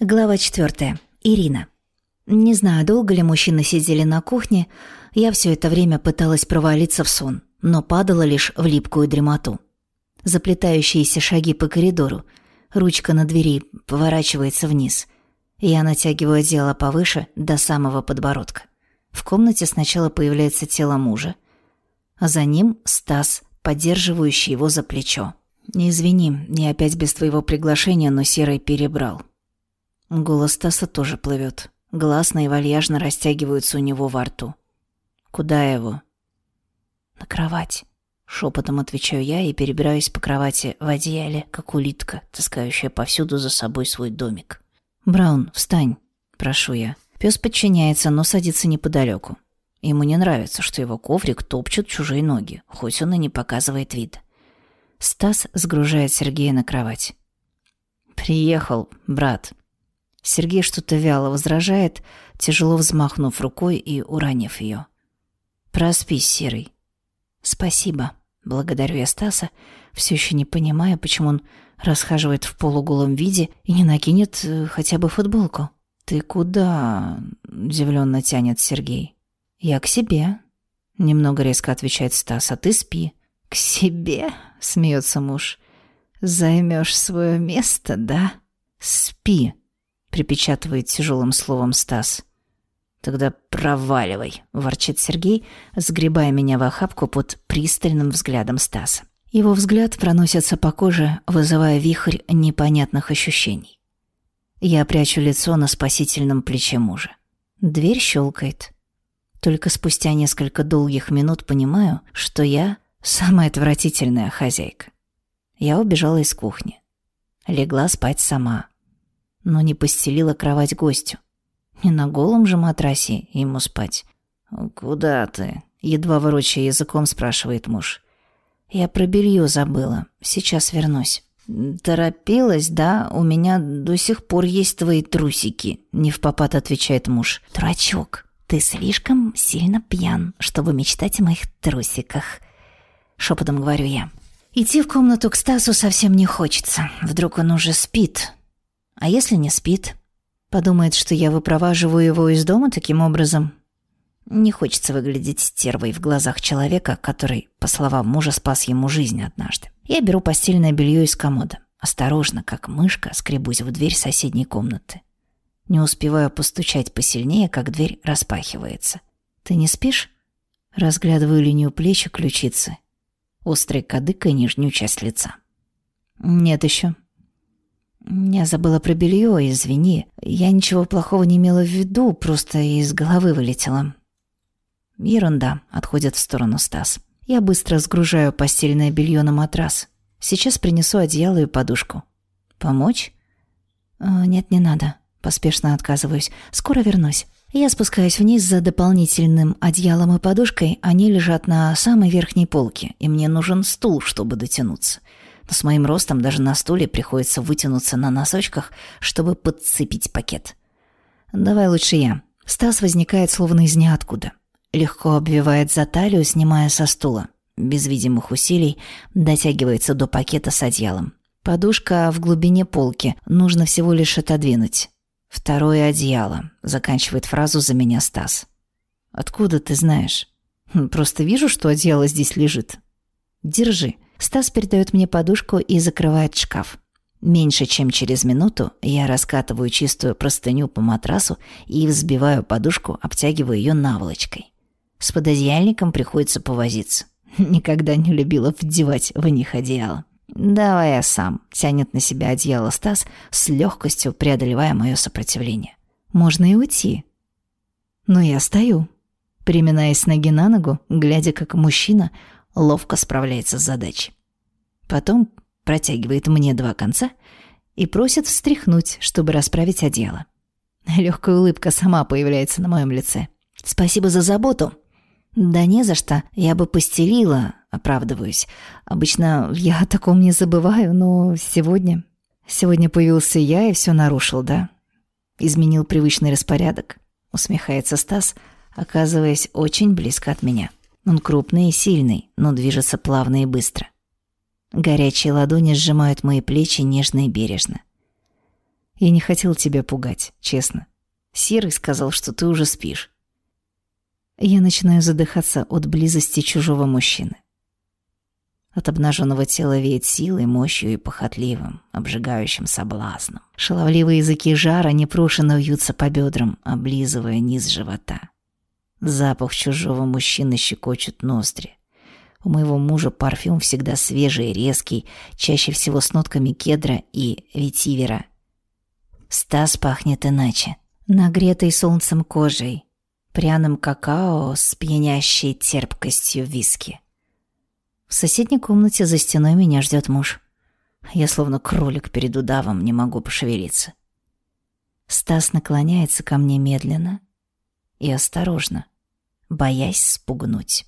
Глава четвертая. Ирина. Не знаю, долго ли мужчины сидели на кухне, я все это время пыталась провалиться в сон, но падала лишь в липкую дремоту. Заплетающиеся шаги по коридору, ручка на двери поворачивается вниз. Я натягиваю одеяло повыше, до самого подбородка. В комнате сначала появляется тело мужа, а за ним Стас, поддерживающий его за плечо. «Не извини, я опять без твоего приглашения, но Серый перебрал. Голос Стаса тоже плывет. Гласно и вальяжно растягиваются у него во рту. «Куда его?» «На кровать», — шепотом отвечаю я и перебираюсь по кровати в одеяле, как улитка, таскающая повсюду за собой свой домик. «Браун, встань», — прошу я. Пес подчиняется, но садится неподалеку. Ему не нравится, что его коврик топчут чужие ноги, хоть он и не показывает вид. Стас сгружает Сергея на кровать. «Приехал, брат», Сергей что-то вяло возражает, тяжело взмахнув рукой и уронив ее. «Проспись, Серый». «Спасибо», — благодарю я Стаса, все еще не понимая, почему он расхаживает в полуголом виде и не накинет э, хотя бы футболку. «Ты куда?» — удивленно тянет Сергей. «Я к себе», — немного резко отвечает Стас, — «а ты спи». «К себе?» — смеется муж. «Займешь свое место, да?» «Спи», припечатывает тяжелым словом Стас. «Тогда проваливай», — ворчит Сергей, сгребая меня в охапку под пристальным взглядом Стаса. Его взгляд проносится по коже, вызывая вихрь непонятных ощущений. Я прячу лицо на спасительном плече мужа. Дверь щелкает. Только спустя несколько долгих минут понимаю, что я самая отвратительная хозяйка. Я убежала из кухни. Легла спать сама но не постелила кровать гостю. Не на голом же матрасе ему спать. «Куда ты?» — едва ворочая языком спрашивает муж. «Я про белье забыла. Сейчас вернусь». «Торопилась, да? У меня до сих пор есть твои трусики», — не в попад отвечает муж. «Дурачок, ты слишком сильно пьян, чтобы мечтать о моих трусиках», — шепотом говорю я. Идти в комнату к Стасу совсем не хочется. Вдруг он уже спит, а если не спит? Подумает, что я выпроваживаю его из дома таким образом? Не хочется выглядеть стервой в глазах человека, который, по словам мужа, спас ему жизнь однажды. Я беру постельное белье из комода. Осторожно, как мышка, скребусь в дверь соседней комнаты. Не успеваю постучать посильнее, как дверь распахивается. «Ты не спишь?» Разглядываю линию плеч и ключицы. Острый кадык и нижнюю часть лица. «Нет еще», «Я забыла про белье, извини. Я ничего плохого не имела в виду, просто из головы вылетела». «Ерунда», — отходит в сторону Стас. «Я быстро сгружаю постельное белье на матрас. Сейчас принесу одеяло и подушку». «Помочь?» «Э, «Нет, не надо». Поспешно отказываюсь. «Скоро вернусь». Я спускаюсь вниз за дополнительным одеялом и подушкой. Они лежат на самой верхней полке, и мне нужен стул, чтобы дотянуться но с моим ростом даже на стуле приходится вытянуться на носочках, чтобы подцепить пакет. «Давай лучше я». Стас возникает словно из ниоткуда. Легко обвивает за талию, снимая со стула. Без видимых усилий дотягивается до пакета с одеялом. Подушка в глубине полки, нужно всего лишь отодвинуть. «Второе одеяло», — заканчивает фразу за меня Стас. «Откуда ты знаешь?» «Хм, «Просто вижу, что одеяло здесь лежит». «Держи». Стас передает мне подушку и закрывает шкаф. Меньше чем через минуту я раскатываю чистую простыню по матрасу и взбиваю подушку, обтягиваю ее наволочкой. С пододеяльником приходится повозиться. Никогда не любила вдевать в них одеяло. «Давай я сам», — тянет на себя одеяло Стас, с легкостью преодолевая мое сопротивление. «Можно и уйти». Но я стою, приминаясь ноги на ногу, глядя, как мужчина ловко справляется с задачей. Потом протягивает мне два конца и просит встряхнуть, чтобы расправить одеяло. Легкая улыбка сама появляется на моем лице. «Спасибо за заботу». «Да не за что. Я бы постелила», — оправдываюсь. «Обычно я о таком не забываю, но сегодня...» «Сегодня появился я и все нарушил, да?» «Изменил привычный распорядок», — усмехается Стас, оказываясь очень близко от меня. Он крупный и сильный, но движется плавно и быстро. Горячие ладони сжимают мои плечи нежно и бережно. Я не хотел тебя пугать, честно. Серый сказал, что ты уже спишь. Я начинаю задыхаться от близости чужого мужчины. От обнаженного тела веет силой, мощью и похотливым, обжигающим соблазном. Шаловливые языки жара непрошено вьются по бедрам, облизывая низ живота. Запах чужого мужчины щекочет ноздри. У моего мужа парфюм всегда свежий и резкий, чаще всего с нотками кедра и ветивера. Стас пахнет иначе. Нагретой солнцем кожей, пряным какао с пьянящей терпкостью виски. В соседней комнате за стеной меня ждет муж. Я словно кролик перед удавом не могу пошевелиться. Стас наклоняется ко мне медленно и осторожно, боясь спугнуть.